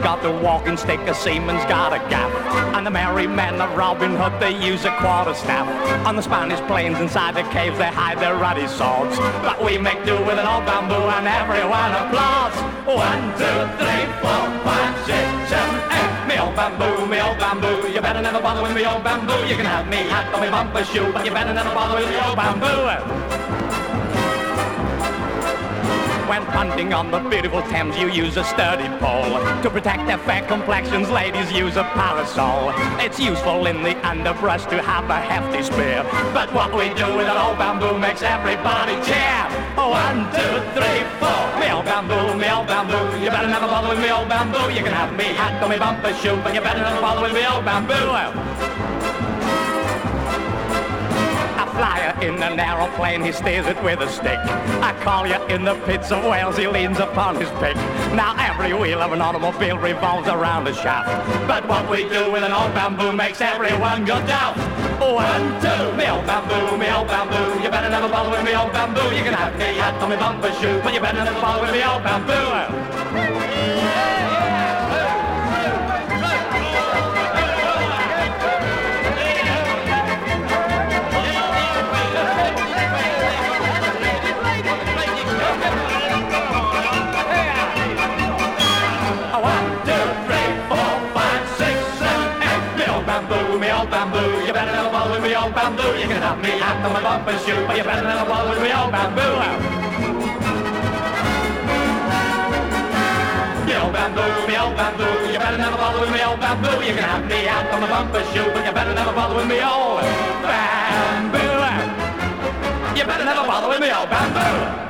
a walking stick, a seaman's got a gaff. And the merry men of Robin Hood, they use a quarter staff. On the Spanish plains inside the caves, they hide their ruddy swords. But we make do with an old bamboo and everyone applauds. One, two, three, four, five, six, seven, eight. Me old bamboo, me old bamboo. You better never bother with me old bamboo. You can have me hat or me bumbershoot, but you better never bother with me old bamboo. When hunting on the beautiful Thames, you use a sturdy pole. To protect their fair complexions, ladies use a parasol. It's useful in the underbrush to have a hefty spear. But what we do with an old bamboo makes everybody cheer. One, two, three, four. Me old bamboo, me old bamboo. You better never bother with me old bamboo. You can have me hat me bumbershoot, but you better never bother with me old bamboo. In an aeroplane, he steers it with a stick. I call you in the pits of Wales, he leans upon his pick. Now every wheel of an automobile revolves around a shaft. But what we do with an old bamboo makes everyone go down. One, two, me old bamboo, me old bamboo. You better never bother with me old bamboo. You can have me hat on me bumbershoot, but you better never bother with me old bamboo. Bamboo. You better never bother with me old bamboo. You can have me after my bumper shoe, but you better never with me old bamboo. Me old bamboo, me bamboo. You better never bother with me old bamboo. You can have me out on my bumper shoe, but you better never bother with me old bamboo. You better never bother with me old bamboo.